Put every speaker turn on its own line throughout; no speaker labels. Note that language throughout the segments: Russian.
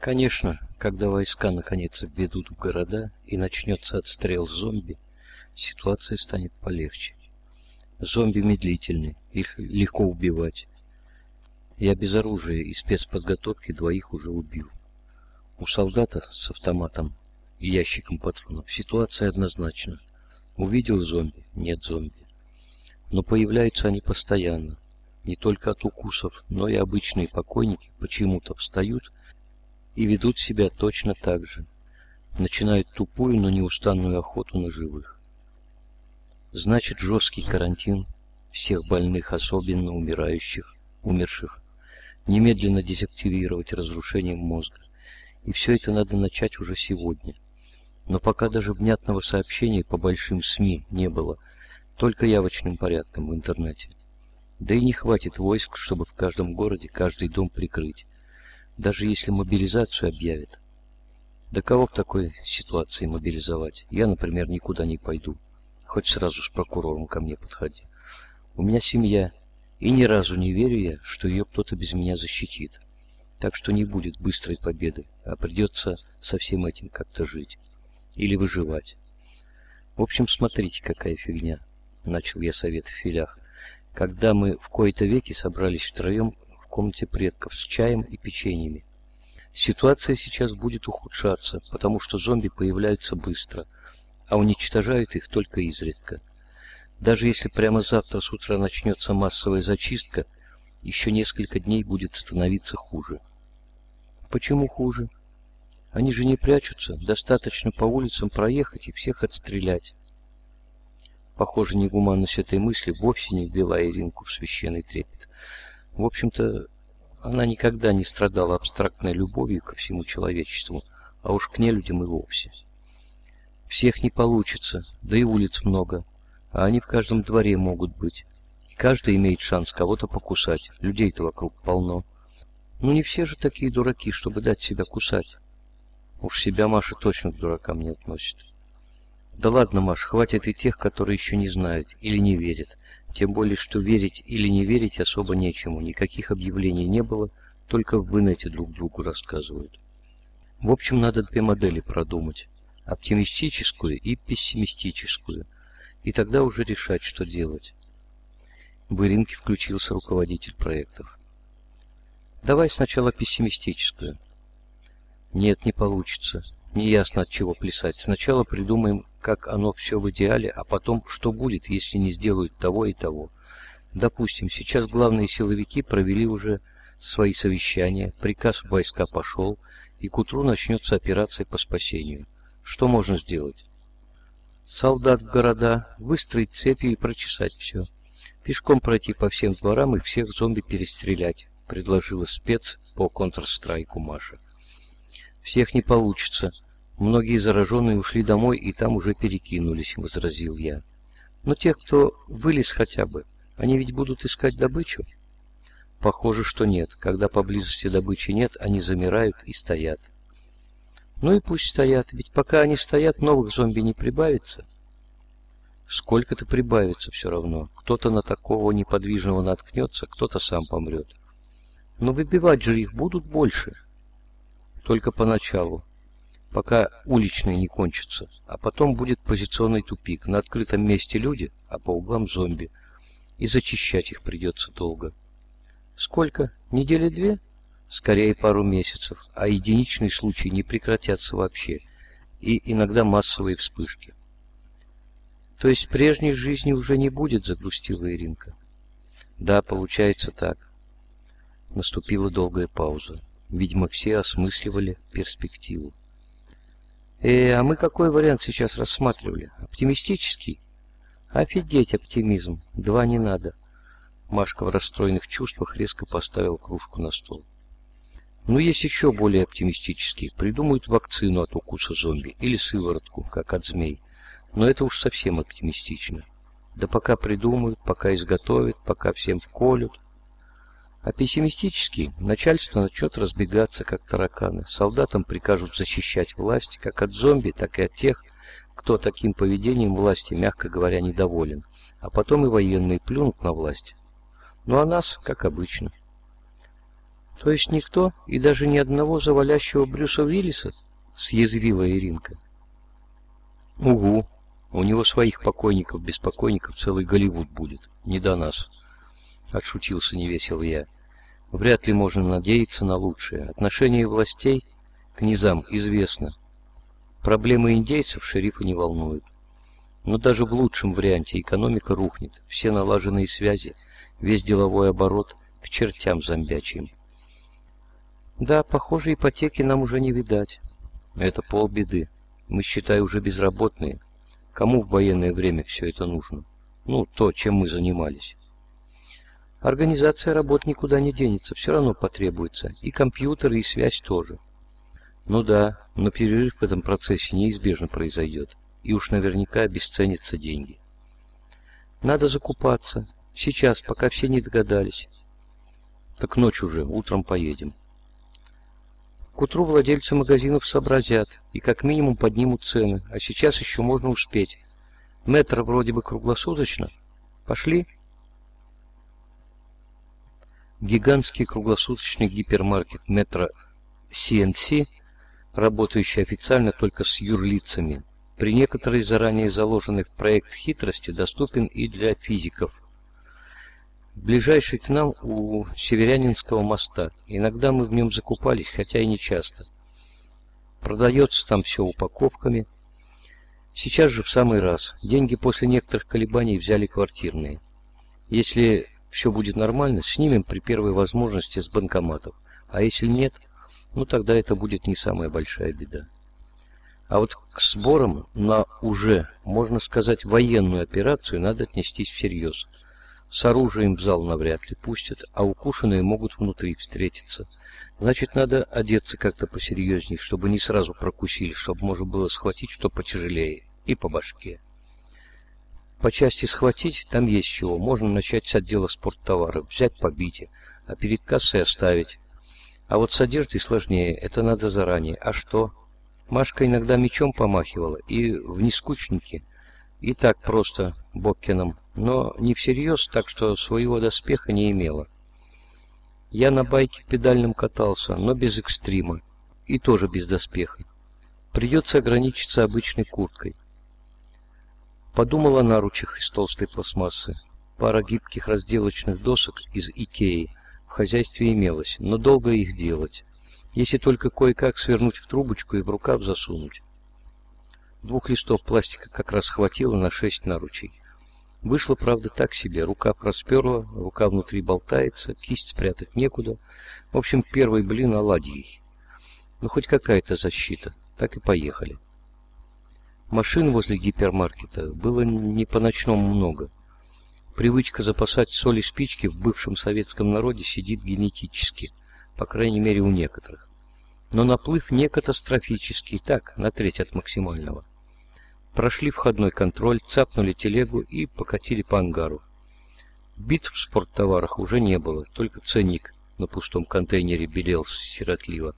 Конечно, когда войска наконец введут в города и начнется отстрел зомби, ситуация станет полегче. Зомби медлительны, их легко убивать. Я без оружия и спецподготовки двоих уже убил. У солдата с автоматом и ящиком патронов ситуация однозначна. Увидел зомби, нет зомби. Но появляются они постоянно. Не только от укусов, но и обычные покойники почему-то встают и ведут себя точно так же. Начинают тупую, но неустанную охоту на живых. Значит, жесткий карантин всех больных, особенно умирающих, умерших, немедленно дезактивировать разрушением мозга. И все это надо начать уже сегодня. Но пока даже внятного сообщения по большим СМИ не было, только явочным порядком в интернете. Да и не хватит войск, чтобы в каждом городе каждый дом прикрыть даже если мобилизацию объявят. Да кого в такой ситуации мобилизовать? Я, например, никуда не пойду. Хоть сразу с прокурором ко мне подходи. У меня семья, и ни разу не верю я, что ее кто-то без меня защитит. Так что не будет быстрой победы, а придется со всем этим как-то жить. Или выживать. В общем, смотрите, какая фигня. Начал я совет в филях. Когда мы в кои-то веки собрались втроем комнате предков с чаем и печеньями. Ситуация сейчас будет ухудшаться, потому что зомби появляются быстро, а уничтожают их только изредка. Даже если прямо завтра с утра начнется массовая зачистка, еще несколько дней будет становиться хуже. Почему хуже? Они же не прячутся, достаточно по улицам проехать и всех отстрелять. Похоже, негуманность этой мысли вовсе не ввела Иринку в священный трепет. В общем-то, она никогда не страдала абстрактной любовью ко всему человечеству, а уж к нелюдям и вовсе. Всех не получится, да и улиц много, а они в каждом дворе могут быть. И каждый имеет шанс кого-то покусать, людей-то вокруг полно. Ну не все же такие дураки, чтобы дать себя кусать. Уж себя Маша точно к дуракам не относит. Да ладно, Маш, хватит и тех, которые еще не знают или не верят, тем более, что верить или не верить особо нечему. Никаких объявлений не было, только в инете друг другу рассказывают. В общем, надо две модели продумать. Оптимистическую и пессимистическую. И тогда уже решать, что делать. В Иринке включился руководитель проектов. Давай сначала пессимистическую. Нет, не получится. Неясно от чего плясать. Сначала придумаем как оно все в идеале, а потом, что будет, если не сделают того и того. Допустим, сейчас главные силовики провели уже свои совещания, приказ войска пошел, и к утру начнется операция по спасению. Что можно сделать? Солдат в города, выстроить цепи и прочесать все. Пешком пройти по всем дворам и всех зомби перестрелять, предложила спец по контрстрайку Маша. Всех не получится, Многие зараженные ушли домой и там уже перекинулись, возразил я. Но тех, кто вылез хотя бы, они ведь будут искать добычу? Похоже, что нет. Когда поблизости добычи нет, они замирают и стоят. Ну и пусть стоят, ведь пока они стоят, новых зомби не прибавится. Сколько-то прибавится все равно. Кто-то на такого неподвижного наткнется, кто-то сам помрет. Но выбивать же их будут больше. Только поначалу пока уличные не кончатся, а потом будет позиционный тупик. На открытом месте люди, а по углам зомби. И зачищать их придется долго. Сколько? Недели две? Скорее пару месяцев, а единичные случаи не прекратятся вообще. И иногда массовые вспышки. То есть прежней жизни уже не будет, загрустила Иринка. Да, получается так. Наступила долгая пауза. Видимо, все осмысливали перспективу. Э, а мы какой вариант сейчас рассматривали? Оптимистический? Офигеть оптимизм. Два не надо. Машка в расстроенных чувствах резко поставил кружку на стол. Ну, есть еще более оптимистические. Придумают вакцину от укуса зомби или сыворотку, как от змей. Но это уж совсем оптимистично. Да пока придумают, пока изготовят, пока всем вколют, а пессимистический начальство начнет разбегаться, как тараканы. Солдатам прикажут защищать власть как от зомби, так и от тех, кто таким поведением власти, мягко говоря, недоволен. А потом и военные плюнут на власть. Ну а нас, как обычно. То есть никто и даже ни одного завалящего Брюса Уиллиса? Съязвила Иринка. Угу. У него своих покойников, без покойников целый Голливуд будет. Не до нас. Отшутился невесело я. Вряд ли можно надеяться на лучшее. Отношение властей к низам известно. Проблемы индейцев шерифа не волнуют. Но даже в лучшем варианте экономика рухнет. Все налаженные связи, весь деловой оборот к чертям зомбячим. Да, похоже, ипотеки нам уже не видать. Это полбеды. Мы, считай, уже безработные. Кому в военное время все это нужно? Ну, то, чем мы занимались. Организация работ никуда не денется, все равно потребуется. И компьютеры, и связь тоже. Ну да, но перерыв в этом процессе неизбежно произойдет. И уж наверняка обесценятся деньги. Надо закупаться. Сейчас, пока все не догадались. Так ночь уже, утром поедем. К утру владельцы магазинов сообразят и как минимум поднимут цены, а сейчас еще можно успеть. Метро вроде бы круглосуточно. Пошли? Гигантский круглосуточный гипермаркет Метро CNC, работающий официально только с юрлицами, при некоторой заранее заложенной в проект хитрости доступен и для физиков – ближайший к нам у Северянинского моста. Иногда мы в нем закупались, хотя и не часто. Продается там все упаковками. Сейчас же в самый раз. Деньги после некоторых колебаний взяли квартирные. Если все будет нормально, снимем при первой возможности с банкоматов. А если нет, ну тогда это будет не самая большая беда. А вот к сборам на уже, можно сказать, военную операцию надо отнестись всерьез – с оружием в зал навряд ли пустят, а укушенные могут внутри встретиться. Значит, надо одеться как-то посерьезней, чтобы не сразу прокусили, чтобы можно было схватить что потяжелее и по башке. По части схватить там есть чего. Можно начать с отдела спорттоваров, взять побить, а перед кассой оставить. А вот с одеждой сложнее, это надо заранее. А что? Машка иногда мечом помахивала, и в нескучнике, и так просто Боккином но не всерьез, так что своего доспеха не имела. Я на байке педальном катался, но без экстрима, и тоже без доспеха. Придется ограничиться обычной курткой. Подумала о наручах из толстой пластмассы. Пара гибких разделочных досок из Икеи в хозяйстве имелось, но долго их делать, если только кое-как свернуть в трубочку и в рукав засунуть. Двух листов пластика как раз хватило на шесть наручей. Вышло, правда, так себе. Рука просперла, рука внутри болтается, кисть спрятать некуда. В общем, первый блин оладьей. Ну, хоть какая-то защита. Так и поехали. Машин возле гипермаркета было не по-ночному много. Привычка запасать соль и спички в бывшем советском народе сидит генетически, по крайней мере у некоторых. Но наплыв не катастрофический, так, на треть от максимального. Прошли входной контроль, цапнули телегу и покатили по ангару. Битв в спорттоварах уже не было, только ценник на пустом контейнере белел сиротливо.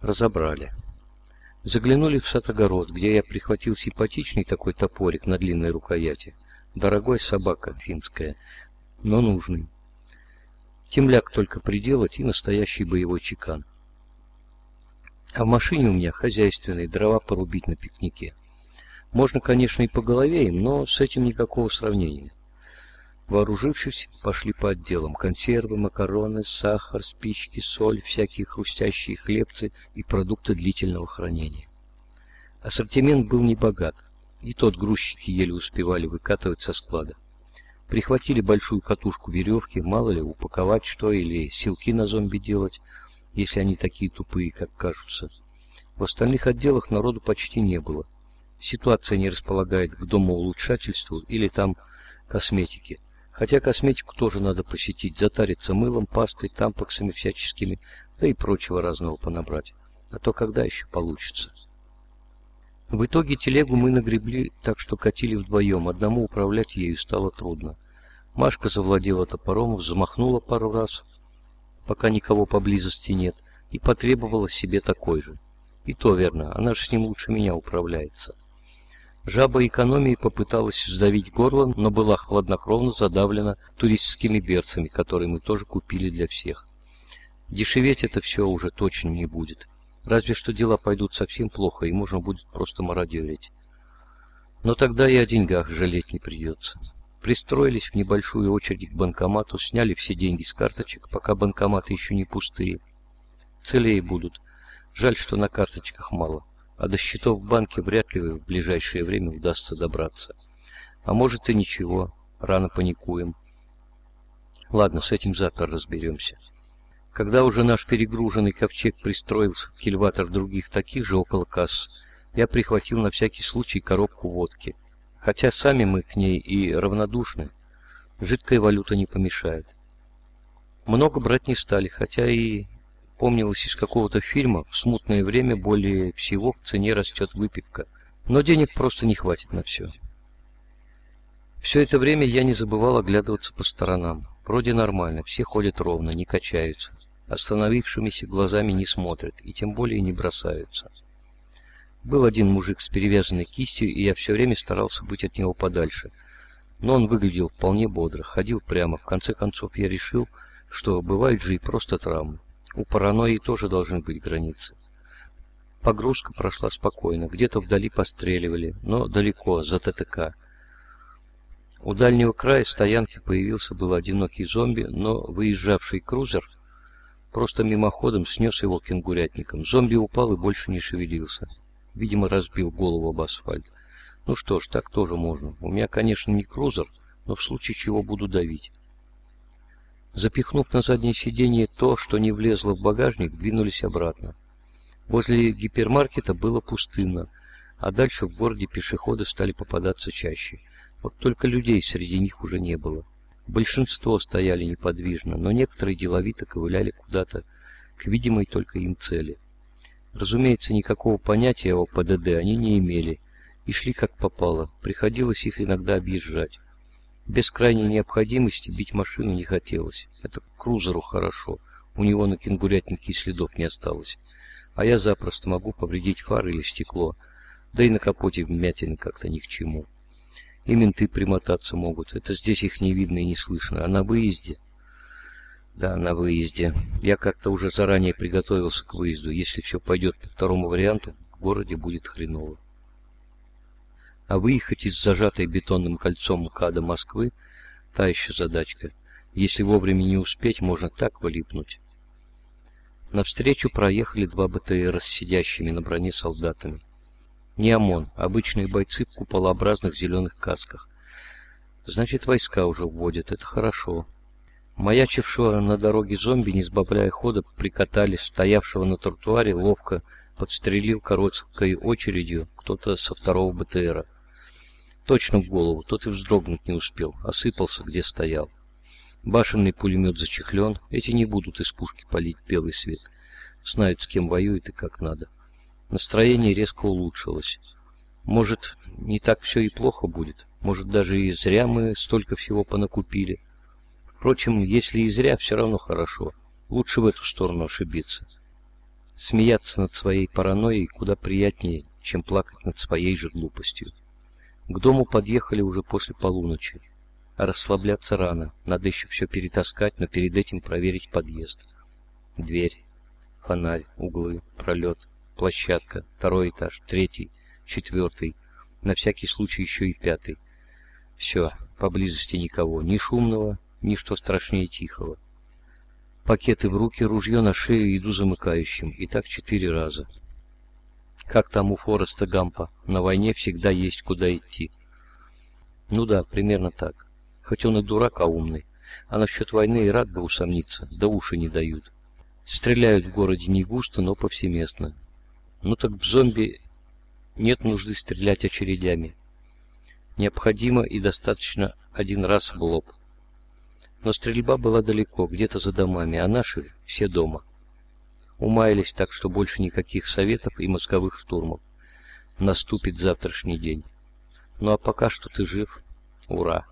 Разобрали. Заглянули в сад-огород, где я прихватил симпатичный такой топорик на длинной рукояти. Дорогой собака финская, но нужный. Темляк только приделать и настоящий боевой чекан. А в машине у меня хозяйственные дрова порубить на пикнике. Можно, конечно, и по голове им, но с этим никакого сравнения. Вооружившись, пошли по отделам. Консервы, макароны, сахар, спички, соль, всякие хрустящие хлебцы и продукты длительного хранения. Ассортимент был небогат, и тот грузчики еле успевали выкатывать со склада. Прихватили большую катушку веревки, мало ли, упаковать что или силки на зомби делать – если они такие тупые, как кажутся. В остальных отделах народу почти не было. Ситуация не располагает к домоулучшательству или там косметике. Хотя косметику тоже надо посетить, затариться мылом, пастой, тампоксами всяческими, да и прочего разного понабрать. А то когда еще получится? В итоге телегу мы нагребли так, что катили вдвоем. Одному управлять ею стало трудно. Машка завладела топором, взмахнула пару раз, пока никого поблизости нет, и потребовала себе такой же. И то верно, она же с ним лучше меня управляется. Жаба экономии попыталась сдавить горло, но была хладнокровно задавлена туристскими берцами, которые мы тоже купили для всех. Дешеветь это все уже точно не будет. Разве что дела пойдут совсем плохо, и можно будет просто мародерить. Но тогда и о деньгах жалеть не придется. Пристроились в небольшую очередь к банкомату, сняли все деньги с карточек, пока банкоматы еще не пустые. Целее будут. Жаль, что на карточках мало. А до счетов в банке вряд ли в ближайшее время удастся добраться. А может и ничего, рано паникуем. Ладно, с этим завтра разберемся. Когда уже наш перегруженный ковчег пристроился в кильватор других таких же около касс, я прихватил на всякий случай коробку водки. Хотя сами мы к ней и равнодушны, жидкая валюта не помешает. Много брать не стали, хотя и помнилось из какого-то фильма, в смутное время более всего к цене растет выпивка. Но денег просто не хватит на все. Все это время я не забывал оглядываться по сторонам. Вроде нормально, все ходят ровно, не качаются остановившимися глазами не смотрят и тем более не бросаются. Был один мужик с перевязанной кистью, и я все время старался быть от него подальше. Но он выглядел вполне бодро, ходил прямо. В конце концов я решил, что бывают же и просто травмы. У паранойи тоже должны быть границы. Погрузка прошла спокойно, где-то вдали постреливали, но далеко, за ТТК. У дальнего края стоянки появился был одинокий зомби, но выезжавший крузер Просто мимоходом снес его кенгурятником. Зомби упал и больше не шевелился. Видимо, разбил голову об асфальт. Ну что ж, так тоже можно. У меня, конечно, не крузер, но в случае чего буду давить. Запихнув на заднее сиденье то, что не влезло в багажник, двинулись обратно. Возле гипермаркета было пустынно, а дальше в городе пешеходы стали попадаться чаще. Вот только людей среди них уже не было. Большинство стояли неподвижно, но некоторые деловито ковыляли куда-то к видимой только им цели. Разумеется, никакого понятия о ПДД они не имели и шли как попало, приходилось их иногда объезжать. Без крайней необходимости бить машину не хотелось. Это крузеру хорошо, у него на кенгурятнике и следов не осталось. А я запросто могу повредить фары или стекло, да и на капоте вмятины как-то ни к чему. И менты примотаться могут. Это здесь их не видно и не слышно. А на выезде... Да, на выезде. Я как-то уже заранее приготовился к выезду. Если все пойдет по второму варианту, в городе будет хреново. А выехать из зажатой бетонным кольцом МКАДа Москвы — та еще задачка. Если вовремя не успеть, можно так вылипнуть. Навстречу проехали два БТР с сидящими на броне солдатами. Не ОМОН, обычные бойцы в куполообразных зеленых касках. Значит, войска уже вводят, это хорошо. Маячившего на дороге зомби, не сбавляя хода, прикатали стоявшего на тротуаре, ловко подстрелил короткой очередью кто-то со второго БТРа. Точно в голову, тот и вздрогнуть не успел, осыпался, где стоял. Башенный пулемет зачехлен, эти не будут из пушки палить белый свет. Знают, с кем воюют и как надо. Настроение резко улучшилось. Может, не так все и плохо будет. Может, даже и зря мы столько всего понакупили. Впрочем, если и зря, все равно хорошо. Лучше в эту сторону ошибиться. Смеяться над своей паранойей куда приятнее, чем плакать над своей же глупостью. К дому подъехали уже после полуночи. Расслабляться рано. Надо еще все перетаскать, но перед этим проверить подъезд. Дверь, фонарь, углы, пролет площадка, второй этаж, третий, четвертый, на всякий случай еще и пятый. Все, поблизости никого, ни шумного, ни что страшнее тихого. Пакеты в руки, ружье на шею, иду замыкающим, и так четыре раза. Как там у Фореста Гампа, на войне всегда есть куда идти. Ну да, примерно так. Хоть он и дурак, а умный. А насчет войны и рад бы усомниться, да уши не дают. Стреляют в городе не густо, но повсеместно. Ну так в зомби нет нужды стрелять очередями. Необходимо и достаточно один раз в лоб. Но стрельба была далеко, где-то за домами, а наши все дома. Умаялись так, что больше никаких советов и мозговых штурмов. Наступит завтрашний день. Ну а пока что ты жив. Ура!